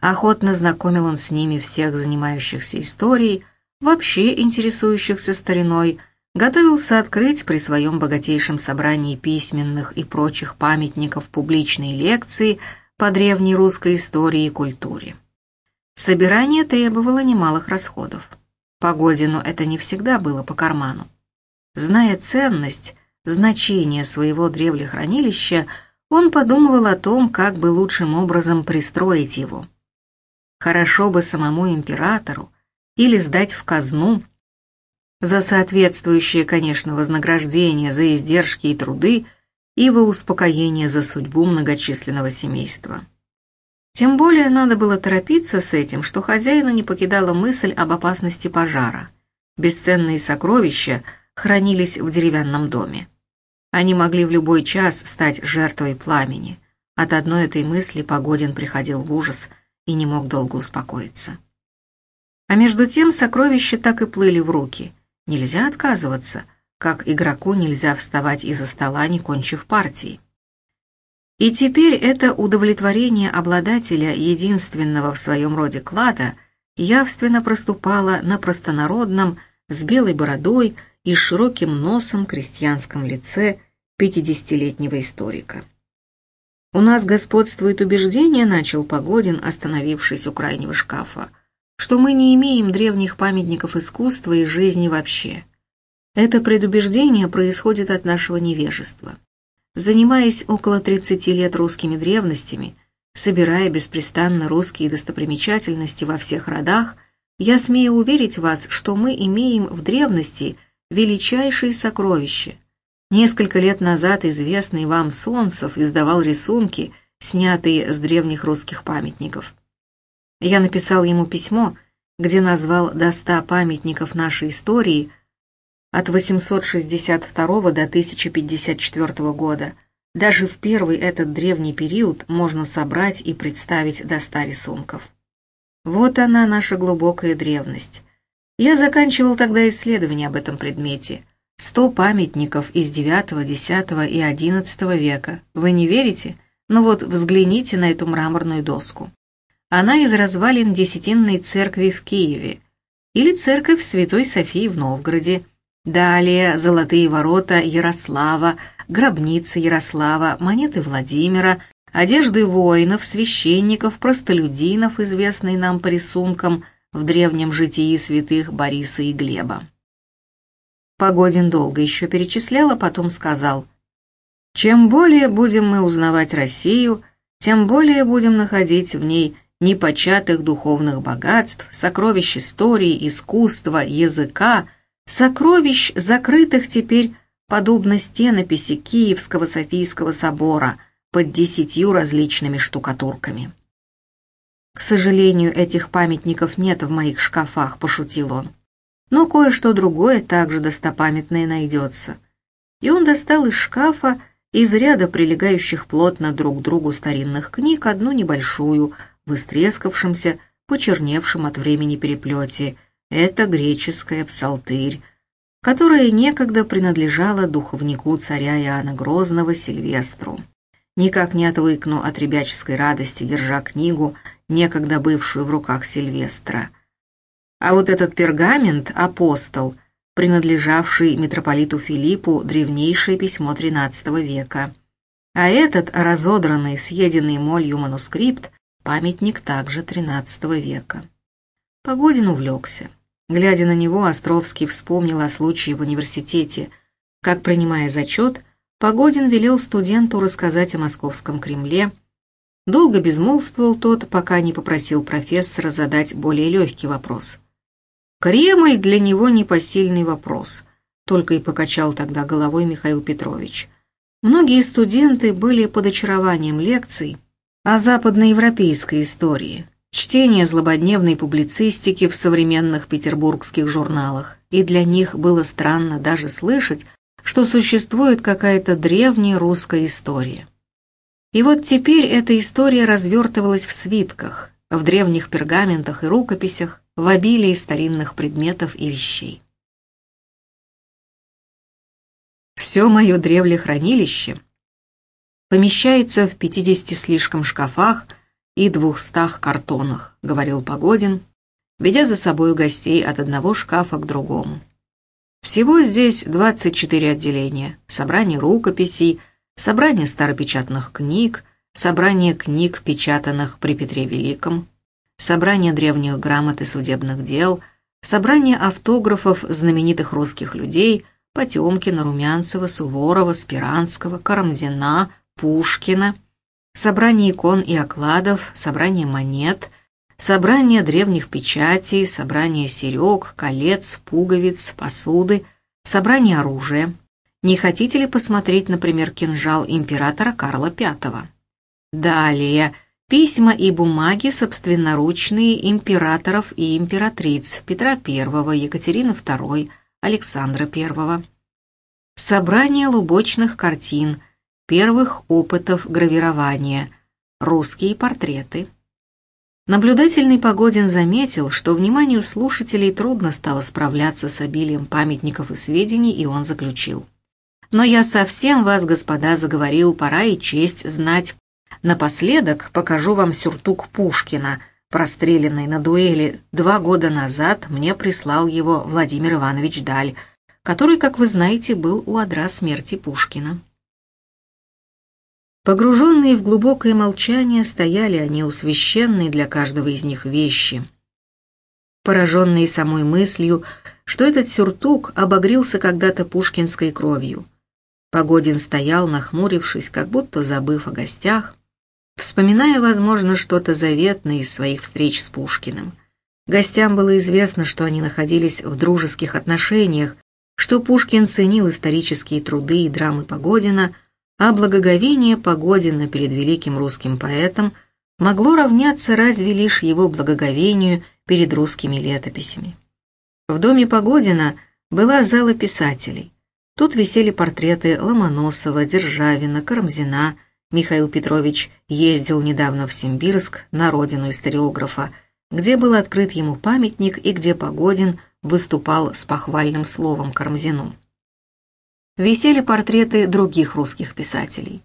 Охотно знакомил он с ними всех занимающихся историей, вообще интересующихся стариной, готовился открыть при своем богатейшем собрании письменных и прочих памятников публичные лекции по древней русской истории и культуре. Собирание требовало немалых расходов. Погодину это не всегда было по карману. Зная ценность, значение своего древлехранилища, он подумывал о том, как бы лучшим образом пристроить его. Хорошо бы самому императору или сдать в казну за соответствующее, конечно, вознаграждение за издержки и труды и во успокоение за судьбу многочисленного семейства. Тем более надо было торопиться с этим, что хозяина не покидала мысль об опасности пожара. Бесценные сокровища хранились в деревянном доме. Они могли в любой час стать жертвой пламени. От одной этой мысли Погодин приходил в ужас и не мог долго успокоиться. А между тем сокровища так и плыли в руки. Нельзя отказываться, как игроку нельзя вставать из-за стола, не кончив партии. И теперь это удовлетворение обладателя единственного в своем роде клада явственно проступало на простонародном, с белой бородой и широким носом крестьянском лице пятидесятилетнего историка. «У нас господствует убеждение», — начал Погодин, остановившись у крайнего шкафа, «что мы не имеем древних памятников искусства и жизни вообще. Это предубеждение происходит от нашего невежества. Занимаясь около 30 лет русскими древностями, собирая беспрестанно русские достопримечательности во всех родах, я смею уверить вас, что мы имеем в древности величайшие сокровища. Несколько лет назад известный вам Солнцев издавал рисунки, снятые с древних русских памятников. Я написал ему письмо, где назвал до ста памятников нашей истории, от 862 до 1054 года. Даже в первый этот древний период можно собрать и представить до ста рисунков. Вот она, наша глубокая древность. Я заканчивал тогда исследование об этом предмете. Сто памятников из IX, X и XI века. Вы не верите? Ну вот взгляните на эту мраморную доску. Она из развалин Десятинной церкви в Киеве или церковь Святой Софии в Новгороде, Далее золотые ворота Ярослава, гробница Ярослава, монеты Владимира, одежды воинов, священников, простолюдинов, известные нам по рисункам в древнем житии святых Бориса и Глеба. Погодин долго еще перечислял, а потом сказал, «Чем более будем мы узнавать Россию, тем более будем находить в ней непочатых духовных богатств, сокровищ истории, искусства, языка, сокровищ, закрытых теперь, подобно стенописи Киевского Софийского собора, под десятью различными штукатурками. «К сожалению, этих памятников нет в моих шкафах», — пошутил он. «Но кое-что другое также достопамятное найдется». И он достал из шкафа из ряда прилегающих плотно друг к другу старинных книг одну небольшую, в истрескавшемся, почерневшем от времени переплете — это греческая псалтырь, которая некогда принадлежала духовнику царя Иоанна Грозного Сильвестру. Никак не отвыкну от ребяческой радости, держа книгу, некогда бывшую в руках Сильвестра. А вот этот пергамент «Апостол», принадлежавший митрополиту Филиппу, древнейшее письмо XIII века. А этот разодранный, съеденный молью манускрипт, памятник также XIII века. Погодин увлекся. Глядя на него, Островский вспомнил о случае в университете. Как, принимая зачет, Погодин велел студенту рассказать о московском Кремле. Долго безмолвствовал тот, пока не попросил профессора задать более легкий вопрос. Кремль для него непосильный вопрос, только и покачал тогда головой Михаил Петрович. Многие студенты были под очарованием лекций о западноевропейской истории, чтение злободневной публицистики в современных петербургских журналах, и для них было странно даже слышать, что существует какая-то древняя русская история. И вот теперь эта история развертывалась в свитках, в древних пергаментах и рукописях, в обилии старинных предметов и вещей. Все мое древле-хранилище помещается в пятидесяти слишком шкафах, и двухстах картонах», — говорил Погодин, ведя за собой гостей от одного шкафа к другому. Всего здесь 24 отделения, собрание рукописей, собрание старопечатных книг, собрание книг, печатанных при Петре Великом, собрание древних грамот и судебных дел, собрание автографов знаменитых русских людей, Потемкина, Румянцева, Суворова, Спиранского, Карамзина, Пушкина, собрание икон и окладов, собрание монет, собрание древних печатей, собрание серег, колец, пуговиц, посуды, собрание оружия. Не хотите ли посмотреть, например, кинжал императора Карла V? Далее – Письма и бумаги собственноручные императоров и императриц Петра I, Екатерины II, Александра I. Собрание лубочных картин, первых опытов гравирования, русские портреты. Наблюдательный Погодин заметил, что вниманию слушателей трудно стало справляться с обилием памятников и сведений, и он заключил. «Но я совсем вас, господа, заговорил, пора и честь знать Напоследок покажу вам сюртук Пушкина, простреленный на дуэли два года назад мне прислал его Владимир Иванович Даль, который, как вы знаете, был у одра смерти Пушкина. Погруженные в глубокое молчание стояли они у священной для каждого из них вещи. Пораженные самой мыслью, что этот сюртук обогрился когда-то пушкинской кровью. Погодин стоял, нахмурившись, как будто забыв о гостях, вспоминая, возможно, что-то заветное из своих встреч с Пушкиным. Гостям было известно, что они находились в дружеских отношениях, что Пушкин ценил исторические труды и драмы Погодина, а благоговение Погодина перед великим русским поэтом могло равняться разве лишь его благоговению перед русскими летописями. В доме Погодина была зала писателей. Тут висели портреты Ломоносова, Державина, Карамзина, Михаил Петрович ездил недавно в Симбирск на родину историографа, где был открыт ему памятник и где Погодин выступал с похвальным словом Кармзину. Висели портреты других русских писателей.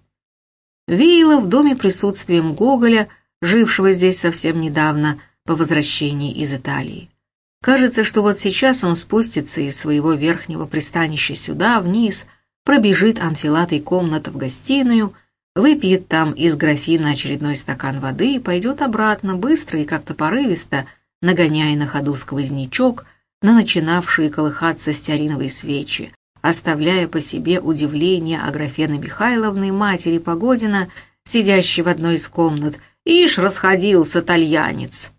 Веяло в доме присутствием Гоголя, жившего здесь совсем недавно, по возвращении из Италии. Кажется, что вот сейчас он спустится из своего верхнего пристанища сюда, вниз, пробежит анфиладой комнат в гостиную выпьет там из графина очередной стакан воды и пойдет обратно, быстро и как-то порывисто, нагоняя на ходу сквознячок на начинавшие колыхаться стеариновые свечи, оставляя по себе удивление Аграфены Михайловны, матери Погодина, сидящей в одной из комнат, «Ишь, расходился тальянец!»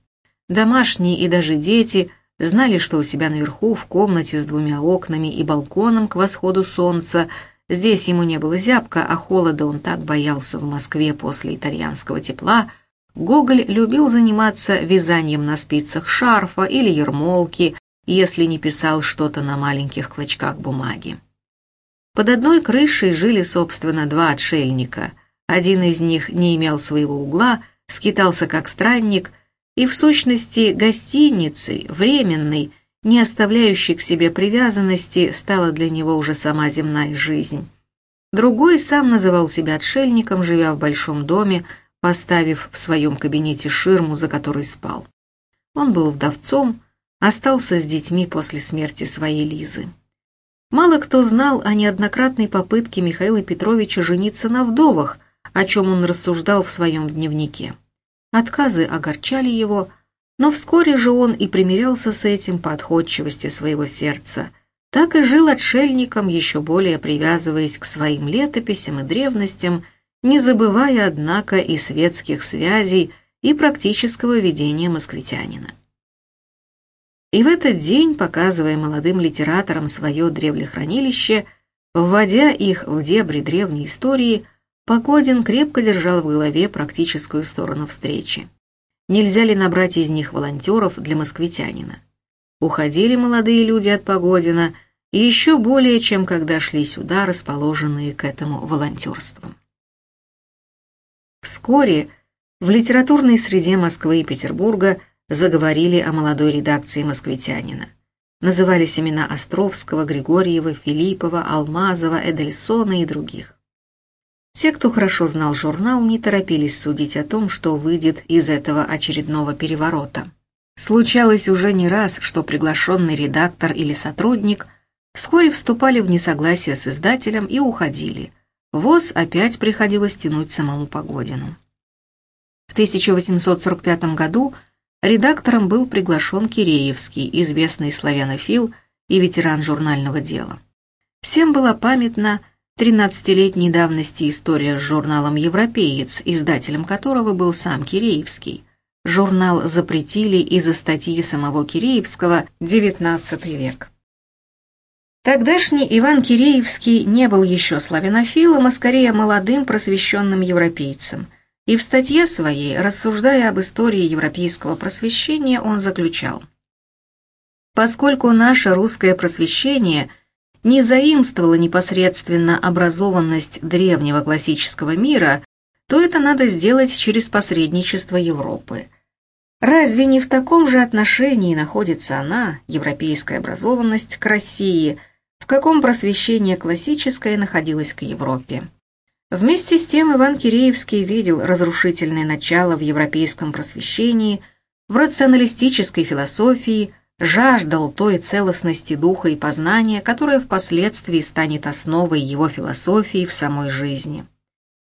Домашние и даже дети знали, что у себя наверху, в комнате с двумя окнами и балконом к восходу солнца, Здесь ему не было зябко, а холода он так боялся в Москве после итальянского тепла. Гоголь любил заниматься вязанием на спицах шарфа или ермолки, если не писал что-то на маленьких клочках бумаги. Под одной крышей жили, собственно, два отшельника. Один из них не имел своего угла, скитался как странник, и в сущности гостиницей, временной, не оставляющей к себе привязанности, стала для него уже сама земная жизнь. Другой сам называл себя отшельником, живя в большом доме, поставив в своем кабинете ширму, за которой спал. Он был вдовцом, остался с детьми после смерти своей Лизы. Мало кто знал о неоднократной попытке Михаила Петровича жениться на вдовах, о чем он рассуждал в своем дневнике. Отказы огорчали его, но вскоре же он и примирялся с этим по отходчивости своего сердца. Так и жил отшельником, еще более привязываясь к своим летописям и древностям, не забывая, однако, и светских связей, и практического ведения москвитянина. И в этот день, показывая молодым литераторам свое древлехранилище, вводя их в дебри древней истории, Погодин крепко держал в голове практическую сторону встречи. Нельзя ли набрать из них волонтеров для москвитянина? Уходили молодые люди от Погодина, и еще более, чем когда шли сюда, расположенные к этому волонтерству. Вскоре в литературной среде Москвы и Петербурга заговорили о молодой редакции «Москвитянина». Назывались имена Островского, Григорьева, Филиппова, Алмазова, Эдельсона и других. Те, кто хорошо знал журнал, не торопились судить о том, что выйдет из этого очередного переворота. Случалось уже не раз, что приглашенный редактор или сотрудник вскоре вступали в несогласие с издателем и уходили. ВОЗ опять приходилось тянуть самому Погодину. В 1845 году редактором был приглашен Киреевский, известный славянофил и ветеран журнального дела. Всем была памятна 13-летней давности история с журналом «Европеец», издателем которого был сам Киреевский. Журнал запретили из-за статьи самого Киреевского «XIX век». Тогдашний Иван Киреевский не был еще славянофилом, а скорее молодым просвещенным европейцем. И в статье своей, рассуждая об истории европейского просвещения, он заключал. Поскольку наше русское просвещение – не заимствовала непосредственно образованность древнего классического мира, то это надо сделать через посредничество Европы. Разве не в таком же отношении находится она, европейская образованность, к России, в каком просвещение классическое находилось к Европе? Вместе с тем Иван Киреевский видел разрушительное начало в европейском просвещении, в рационалистической философии – жаждал той целостности духа и познания, которая впоследствии станет основой его философии в самой жизни.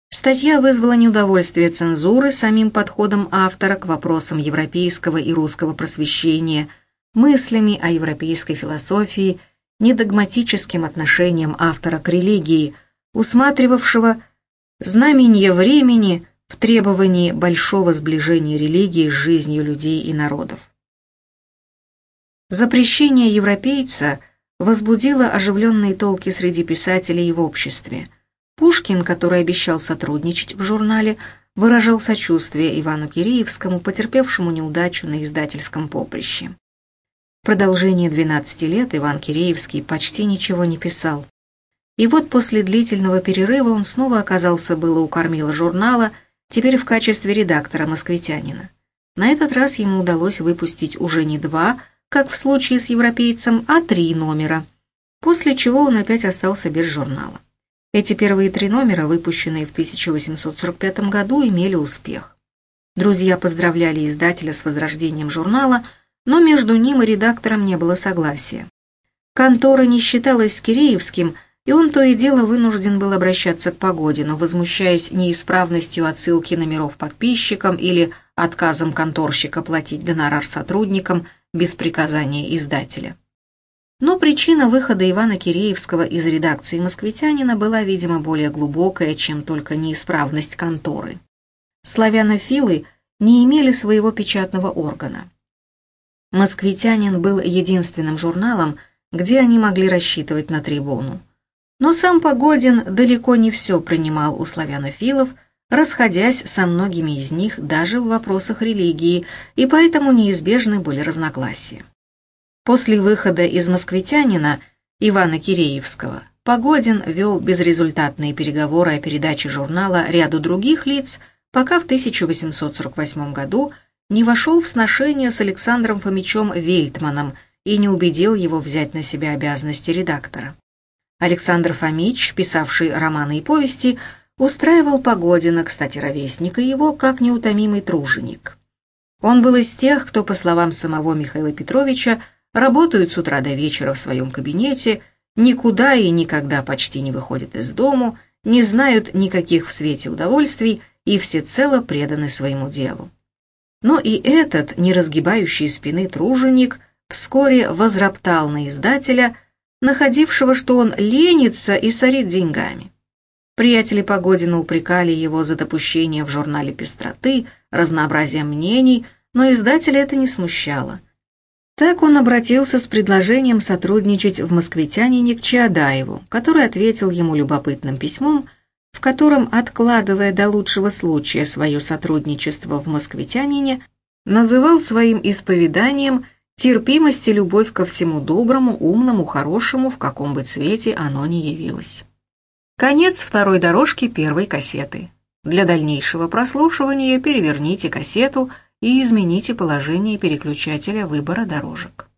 Статья вызвала неудовольствие цензуры самим подходом автора к вопросам европейского и русского просвещения, мыслями о европейской философии, недогматическим отношением автора к религии, усматривавшего знамение времени в требовании большого сближения религии с жизнью людей и народов. Запрещение европейца возбудило оживленные толки среди писателей и в обществе. Пушкин, который обещал сотрудничать в журнале, выражал сочувствие Ивану Киреевскому, потерпевшему неудачу на издательском поприще. В продолжение 12 лет Иван Киреевский почти ничего не писал. И вот после длительного перерыва он снова оказался было у кормила журнала, теперь в качестве редактора «Москвитянина». На этот раз ему удалось выпустить уже не два, как в случае с европейцем, а три номера, после чего он опять остался без журнала. Эти первые три номера, выпущенные в 1845 году, имели успех. Друзья поздравляли издателя с возрождением журнала, но между ним и редактором не было согласия. Контора не считалась Киреевским, и он то и дело вынужден был обращаться к Погодину, возмущаясь неисправностью отсылки номеров подписчикам или отказом конторщика платить гонорар сотрудникам – без приказания издателя. Но причина выхода Ивана Киреевского из редакции «Москвитянина» была, видимо, более глубокая, чем только неисправность конторы. Славянофилы не имели своего печатного органа. «Москвитянин» был единственным журналом, где они могли рассчитывать на трибуну. Но сам Погодин далеко не все принимал у славянофилов, расходясь со многими из них даже в вопросах религии, и поэтому неизбежны были разногласия. После выхода из «Москвитянина» Ивана Киреевского Погодин вел безрезультатные переговоры о передаче журнала ряду других лиц, пока в 1848 году не вошел в сношение с Александром Фомичем Вельтманом и не убедил его взять на себя обязанности редактора. Александр Фомич, писавший романы и повести, устраивал Погодина, кстати, ровесника его, как неутомимый труженик. Он был из тех, кто, по словам самого Михаила Петровича, работают с утра до вечера в своем кабинете, никуда и никогда почти не выходят из дому, не знают никаких в свете удовольствий и всецело преданы своему делу. Но и этот, не разгибающий спины труженик, вскоре возроптал на издателя, находившего, что он ленится и сорит деньгами. Приятели Погодина упрекали его за допущение в журнале пестроты, разнообразие мнений, но издателя это не смущало. Так он обратился с предложением сотрудничать в «Москвитянине» к Чаадаеву, который ответил ему любопытным письмом, в котором, откладывая до лучшего случая свое сотрудничество в «Москвитянине», называл своим исповеданием терпимость и любовь ко всему доброму, умному, хорошему, в каком бы цвете оно ни явилось. Конец второй дорожки первой кассеты. Для дальнейшего прослушивания переверните кассету и измените положение переключателя выбора дорожек.